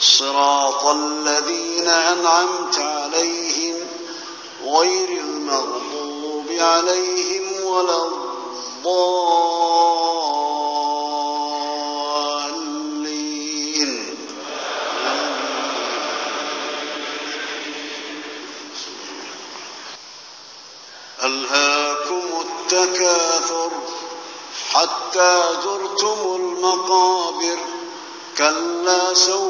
صراط الذين أنعمت عليهم غير المغضوب عليهم ولا الضالين. ألهاكم التكاثر حتى زرتم المقابر. كلا سوف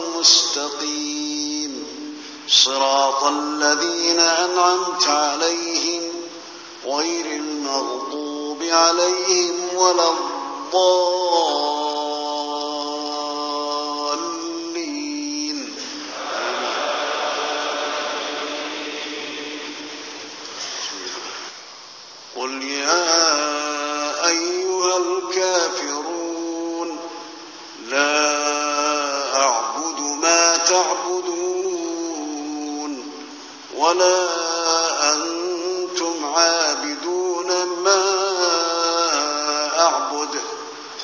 الذين أنعمت عليهم غير المغضوب عليهم ولا الضالين. قل يا أيها الكافرون لا أعبد ما تعبدون